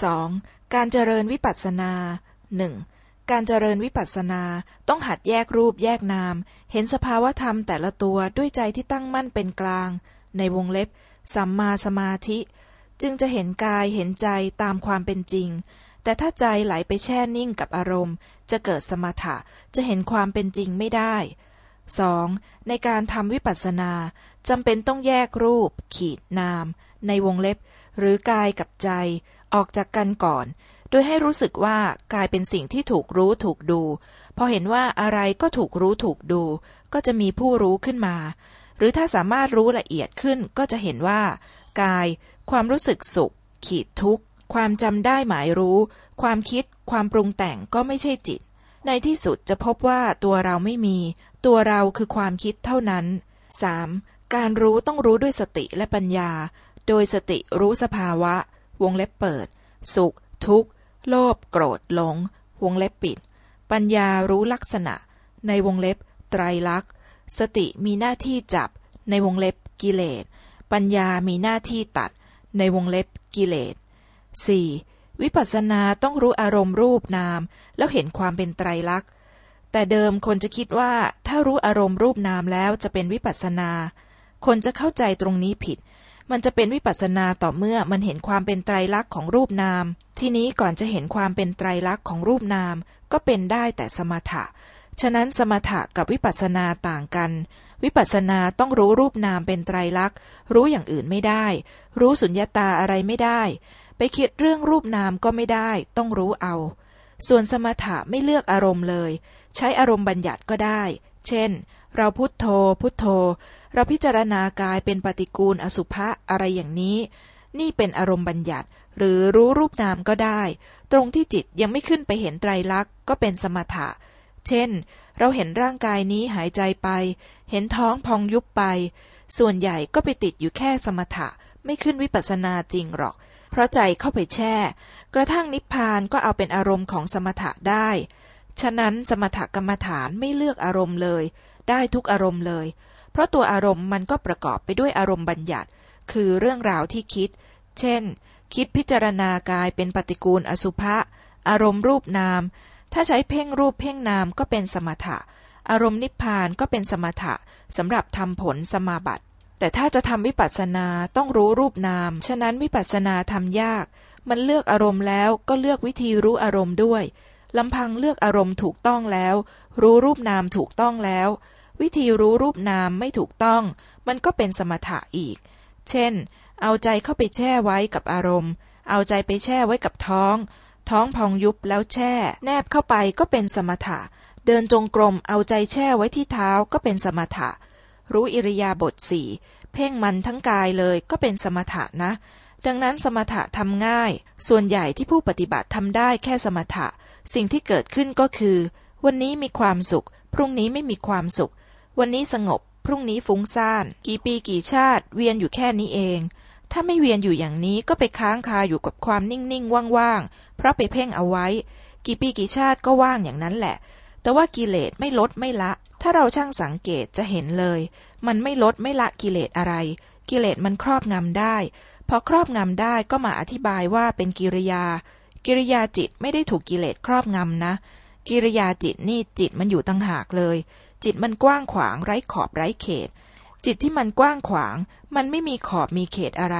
2. การเจริญวิปัสสนาหนึ่งการเจริญวิปัสสนาต้องหัดแยกรูปแยกนาม เห็นสภาวธรรมแต่ละตัวด้วยใจที่ตั้งมั่นเป็นกลาง ในวงเล็บ สัมมาสมาธิ จึงจะเห็นกายเห็นใจตามความเป็นจริง แต่ถ้าใจไหลไปแช่นิ่งกับอารมณ์ จะเกิดสมถะจะเห็นความเป็นจริงไม่ได้ 2. ในการทำวิปัสสนาจำเป็นต้องแยกรูป ขีดนาม ในวงเล็บ หรือกายกับใจ ออกจากกันก่อน โดยให้รู้สึกว่ากายเป็นสิ่งที่ถูกรู้ถูกดู พอเห็นว่าอะไรก็ถูกรู้ถูกดู ก็จะมีผู้รู้ขึ้นมา หรือถ้าสามารถรู้ละเอียดขึ้นก็จะเห็นว่า กาย ความรู้สึกสุข ขีดทุกข์ ความจำได้หมายรู้ ความคิด ความปรุงแต่งก็ไม่ใช่จิต ในที่สุดจะพบว่าตัวเราไม่มี ตัวเราคือความคิดเท่านั้น 3. การรู้ต้องรู้ด้วยสติและปัญญา โดยสติรู้สภาวะ วงเล็บเปิด สุข ทุกข์ โลภโกรธหลง วงเล็บปิด ปัญญารู้ลักษณะ ในวงเล็บไตรลักษณ์ สติมีหน้าที่จับ ในวงเล็บกิเลส ปัญญามีหน้าที่ตัด ในวงเล็บกิเลส 4. วิปัสสนาต้องรู้อารมณ์รูปนาม แล้วเห็นความเป็นไตรลักษณ์ แต่เดิมคนจะคิดว่าถ้ารู้อารมณ์รูปนามแล้วจะเป็นวิปัสสนา คนจะเข้าใจตรงนี้ผิด มันจะเป็นวิปัสสนาต่อเมื่อมันเห็นความเป็นไตรลักษณ์ของรูปนาม ทีนี้ก่อนจะเห็นความเป็นไตรลักษณ์ของรูปนาม ก็เป็นได้แต่สมถะ ฉะนั้นสมถะกับวิปัสสนาต่างกัน วิปัสสนาต้องรู้รูปนามเป็นไตรลักษณ์ รู้อย่างอื่นไม่ได้ รู้สุญญตาอะไรไม่ได้ ไปคิดเรื่องรูปนามก็ไม่ได้ ต้องรู้เอา ส่วนสมถะไม่เลือกอารมณ์เลย ใช้อารมณ์บัญญัติก็ได้ เช่น เราพุทโธ พุทโธ เราพิจารณากายเป็นปฏิกูลอสุภะอะไรอย่างนี้ นี่เป็นอารมณ์บัญญัติ หรือรู้รูปนามก็ได้ ตรงที่จิตยังไม่ขึ้นไปเห็นไตรลักษณ์ก็เป็นสมถะ เช่น เราเห็นร่างกายนี้หายใจไป เห็นท้องพองยุบไป ส่วนใหญ่ก็ไปติดอยู่แค่สมถะ ไม่ขึ้นวิปัสสนาจริงหรอก เพราะใจเข้าไปแช่ กระทั่งนิพพานก็เอาเป็นอารมณ์ของสมถะได้ ฉะนั้นสมถกรรมฐานไม่เลือกอารมณ์เลย ได้ทุกอารมณ์เลย เพราะตัวอารมณ์มันก็ประกอบไปด้วยอารมณ์บัญญัติ คือเรื่องราวที่คิด เช่น คิดพิจารณากายเป็นปฏิกูลอสุภะอารมณ์รูปนาม ถ้าใช้เพ่งรูปเพ่งนามก็เป็นสมถะ อารมณ์นิพพานก็เป็นสมถะสำหรับทำผลสมาบัติ แต่ถ้าจะทำวิปัสสนาต้องรู้รูปนาม ฉะนั้นวิปัสสนาทำยาก มันเลือกอารมณ์แล้วก็เลือกวิธีรู้อารมณ์ด้วย ลำพังเลือกอารมณ์ถูกต้องแล้ว รู้รูปนามถูกต้องแล้ว วิธีรู้รูปนามไม่ถูกต้อง มันก็เป็นสมถะอีก เช่น เอาใจเข้าไปแช่ไว้กับอารมณ์ เอาใจไปแช่ไว้กับท้อง ท้องพองยุบแล้วแช่ แนบเข้าไปก็เป็นสมถะ เดินจงกรมเอาใจแช่ไว้ที่เท้าก็เป็นสมถะ รู้อิริยาบถสี่เพ่งมันทั้งกายเลยก็เป็นสมถะนะ ดังนั้นสมถะทำง่าย ส่วนใหญ่ที่ผู้ปฏิบัติทำได้แค่สมถะ สิ่งที่เกิดขึ้นก็คือ วันนี้มีความสุข พรุ่งนี้ไม่มีความสุข วันนี้สงบ พรุ่งนี้ฟุ้งซ่าน กี่ปีกี่ชาติ เวียนอยู่แค่นี้เอง ถ้าไม่เวียนอยู่อย่างนี้ก็ไปค้างคาอยู่กับความนิ่งๆว่างๆ เพราะไปเพ่งเอาไว้ กี่ปีกี่ชาติก็ว่างอย่างนั้นแหละ แต่ว่ากิเลสไม่ลดไม่ละ ถ้าเราช่างสังเกตจะเห็นเลย มันไม่ลดไม่ละกิเลสอะไร กิเลสมันครอบงำได้ พอครอบงำได้ก็มาอธิบายว่าเป็นกิริยา กิริยาจิตไม่ได้ถูกกิเลสครอบงำนะ กิริยาจิตนี่จิตมันอยู่ตั้งหากเลย จิตมันกว้างขวางไร้ขอบไร้เขต จิตที่มันกว้างขวาง มันไม่มีขอบมีเขตอะไร